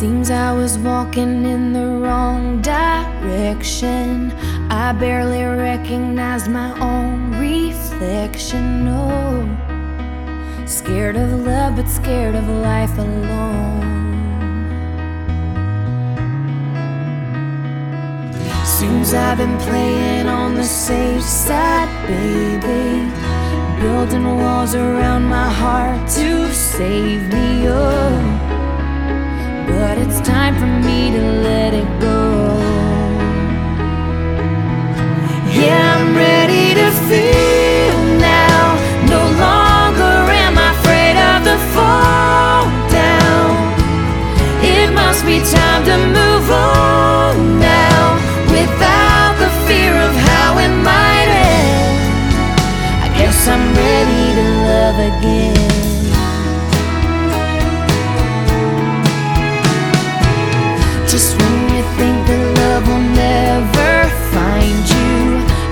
Seems I was walking in the wrong direction. I barely recognized my own reflection. No, scared of love, but scared of life alone. Seems I've been playing on the safe side, baby. Building walls around my heart to save me. Oh be time to move on now without the fear of how it might end. I guess I'm ready to love again. Just when you think that love will never find you,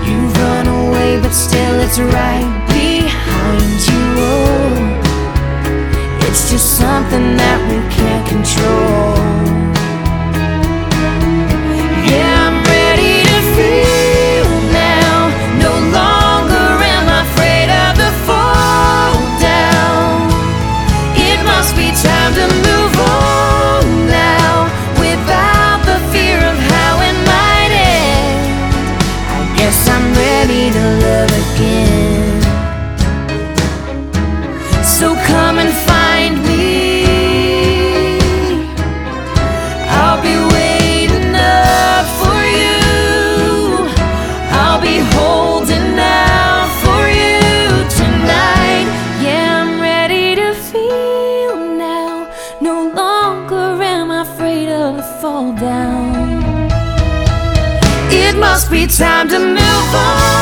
you run away, but still it's right behind you. Oh, So come and find me. I'll be waiting up for you. I'll be holding out for you tonight. Yeah, I'm ready to feel now. No longer am I afraid of the fall down. It must be time to move on.